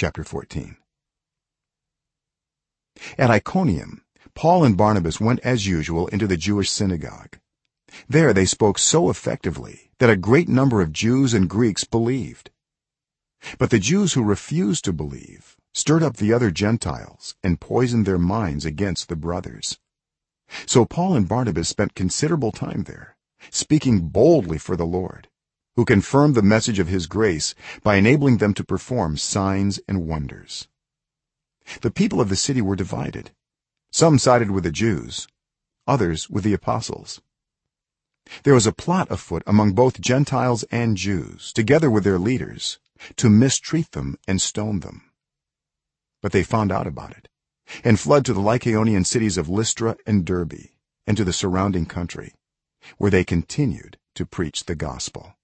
chapter 14 at iconium paul and barnabas went as usual into the jewish synagogue. There they spoke so effectively that a great number of jews and greeks believed. But the jews who refused to believe stirred up the other gentiles and poisoned their minds against the brothers. So paul and barnabas spent considerable time there speaking boldly for the lord who confirmed the message of his grace by enabling them to perform signs and wonders. The people of the city were divided. Some sided with the jews others with the apostles. There was a plot afoot among both gentiles and jews together with their leaders to mistreat them and stone them. But they found out about it and fled to the lycaonian cities of lystra and derbe and to the surrounding country where they continued to preach the gospel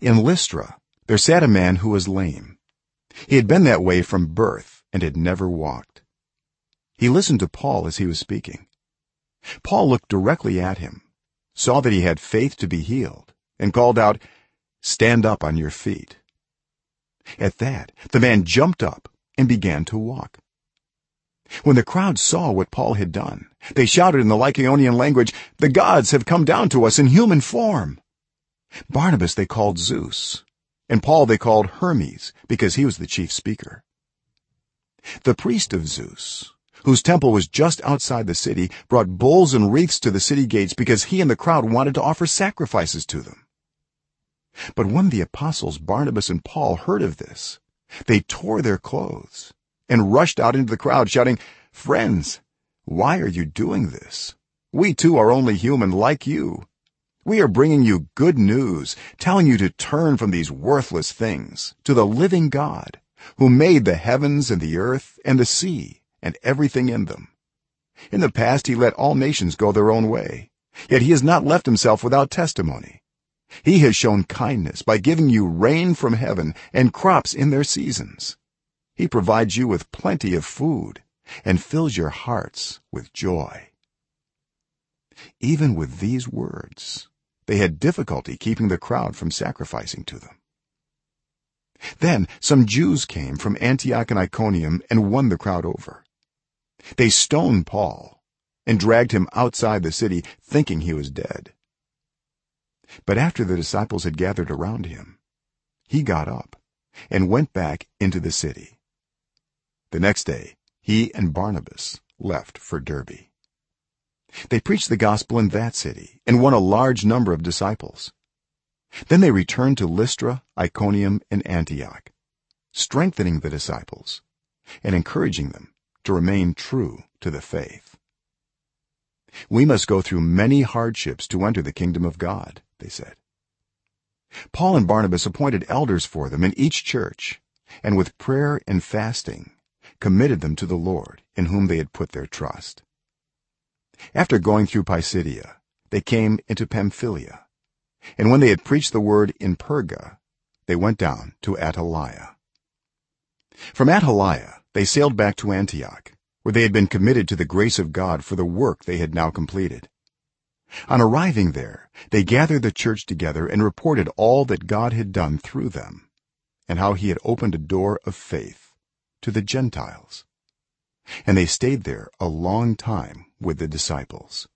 in lystra there sat a man who was lame. He had been that way from birth and had never walked. He listened to paul as he was speaking. Paul looked directly at him saw that he had faith to be healed and called out stand up on your feet. At that the man jumped up and began to walk. When the crowd saw what paul had done they shouted in the lycaonian language the gods have come down to us in human form barnabas they called zeus and paul they called hermes because he was the chief speaker. The priest of zeus whose temple was just outside the city brought bulls and wreaths to the city gates because he and the crowd wanted to offer sacrifices to them. But when the apostles barnabas and paul heard of this they tore their clothes and rushed out into the crowd shouting friends why are you doing this? We too are only human like you we are bringing you good news telling you to turn from these worthless things to the living god who made the heavens and the earth and the sea and everything in them. In the past he let all nations go their own way yet he has not left himself without testimony. He has shown kindness by giving you rain from heaven and crops in their seasons. He provides you with plenty of food and fills your hearts with joy. Even with these words they had difficulty keeping the crowd from sacrificing to them. Then some jews came from antioch and iconium and won the crowd over. They stoned paul and dragged him outside the city thinking he was dead. But after the disciples had gathered around him he got up and went back into the city. The next day he and barnabas left for derbe they preached the gospel in that city and won a large number of disciples. Then they returned to lystra iconium and antioch strengthening the disciples and encouraging them to remain true to the faith. We must go through many hardships to enter the kingdom of god they said. Paul and barnabas appointed elders for them in each church and with prayer and fasting committed them to the lord in whom they had put their trust after going through pisidia they came into pamphylia. And when they had preached the word in perga they went down to attalia from attalia they sailed back to antioch where they had been committed to the grace of god for the work they had now completed. On arriving there they gathered the church together and reported all that god had done through them and how he had opened a door of faith to the gentiles and they stayed there a long time with the disciples